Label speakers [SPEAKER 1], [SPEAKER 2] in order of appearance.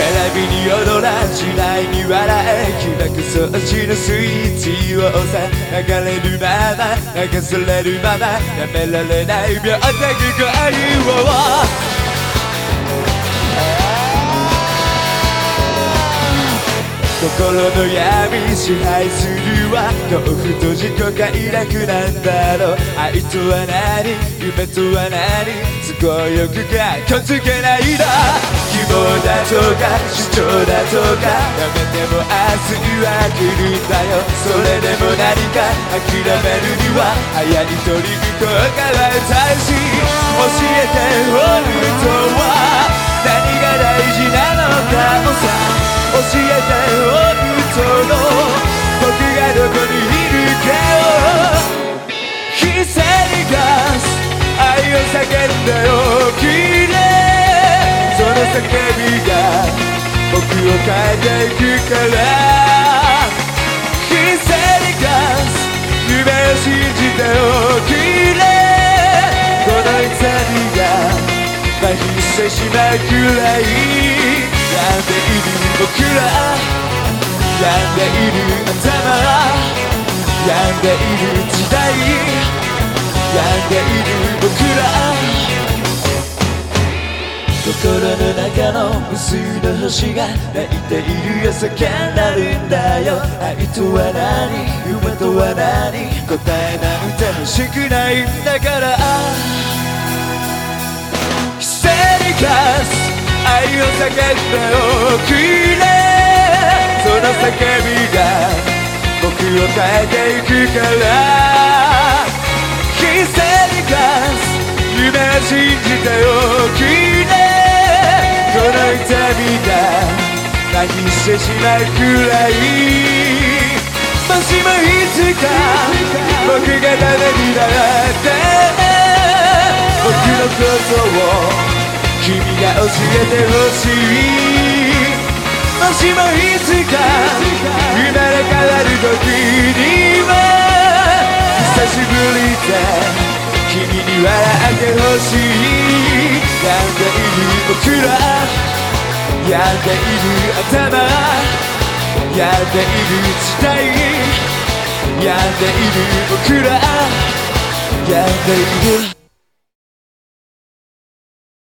[SPEAKER 1] テレビに踊ら時代に笑え起爆装置のスイッチを押さ流れるまま流されるままやめられない秒的愛を心の闇支配するは恐怖と自己がいなんだろう愛とは何夢とは何都合よくがこつけないだ希望だとか主張だとかやめても明日は来るんだよそれでも何か諦めるには早い鳥人から大し教えて本当はをヒステリガス愛を叫んでよきれその叫びが僕を変えていくからヒステリガス夢を信じてよきれこの痛みが麻痺してしまうくらい。病んでいる僕ら病んでいる頭病んでいる時代。病んでいる僕ら。心の中の無数の星が泣いているよ。叫んだるんだよ。愛とは何？夢とは何？答えなんて欲しくないんだから。奇跡かす。愛を叫んでおくれびが僕を変えていくから。奇跡が夢を信じておくれこの痛みが麻痺してしまうくらい。もしもいつか僕がダメになって僕のことを君が教えてほしい。しぶりで君に笑ってほしい。やんでいる僕ら。やんでいる頭。やんでいる時代病んでいる僕ら。やんでいる